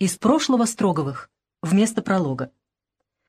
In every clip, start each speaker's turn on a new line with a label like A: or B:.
A: Из прошлого Строговых. Вместо пролога.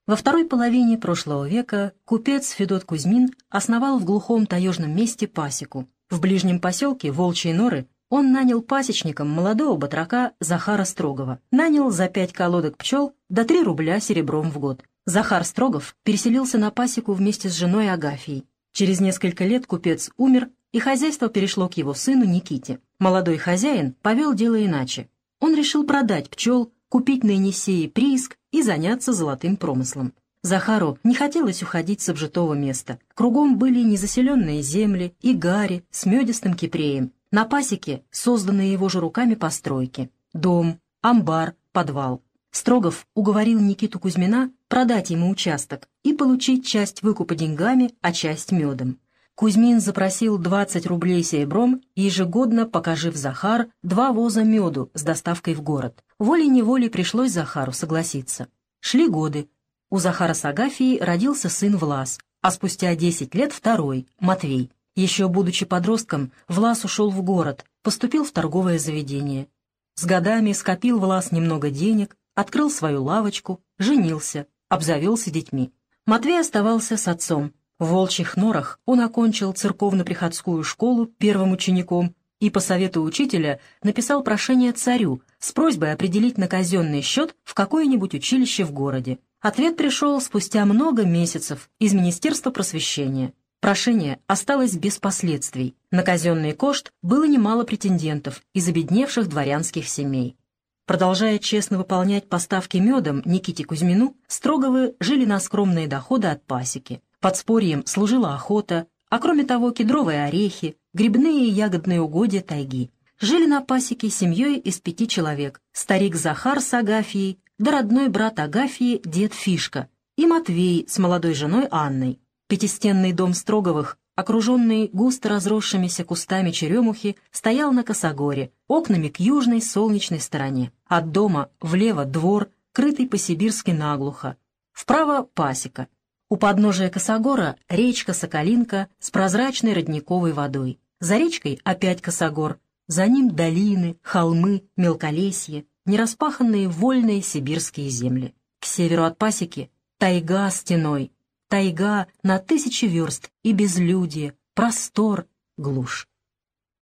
A: Во второй половине прошлого века купец Федот Кузьмин основал в глухом таежном месте пасеку. В ближнем поселке Волчьи Норы он нанял пасечником молодого батрака Захара Строгова. Нанял за пять колодок пчел до три рубля серебром в год. Захар Строгов переселился на пасеку вместе с женой Агафией. Через несколько лет купец умер, и хозяйство перешло к его сыну Никите. Молодой хозяин повел дело иначе. Он решил продать пчел, купить на Енисее прииск и заняться золотым промыслом. Захару не хотелось уходить с обжитого места. Кругом были незаселенные земли и гари с медистым кипреем. На пасеке созданные его же руками постройки. Дом, амбар, подвал. Строгов уговорил Никиту Кузьмина продать ему участок и получить часть выкупа деньгами, а часть медом. Кузьмин запросил 20 рублей серебром и ежегодно, покажив Захар, два воза меду с доставкой в город. Волей-неволей пришлось Захару согласиться. Шли годы. У Захара с Агафией родился сын Влас, а спустя 10 лет второй, Матвей. Еще будучи подростком, Влас ушел в город, поступил в торговое заведение. С годами скопил Влас немного денег, открыл свою лавочку, женился, обзавелся детьми. Матвей оставался с отцом, в Волчьих Норах он окончил церковно-приходскую школу первым учеником и по совету учителя написал прошение царю с просьбой определить на казенный счет в какое-нибудь училище в городе. Ответ пришел спустя много месяцев из Министерства просвещения. Прошение осталось без последствий. На казенный кошт было немало претендентов из обедневших дворянских семей. Продолжая честно выполнять поставки медом Никите Кузьмину, Строговы жили на скромные доходы от пасеки. Подспорьем служила охота, а кроме того кедровые орехи, грибные и ягодные угодья тайги. Жили на пасеке семьей из пяти человек. Старик Захар с Агафией, да родной брат Агафии дед Фишка и Матвей с молодой женой Анной. Пятистенный дом Строговых, окруженный густо разросшимися кустами черемухи, стоял на косогоре, окнами к южной солнечной стороне. От дома влево двор, крытый по-сибирски наглухо. Вправо пасека, у подножия Косогора речка Соколинка с прозрачной родниковой водой. За речкой опять Косогор, за ним долины, холмы, мелколесье, нераспаханные вольные сибирские земли. К северу от пасеки тайга стеной, тайга на тысячи верст и безлюдие, простор, глушь.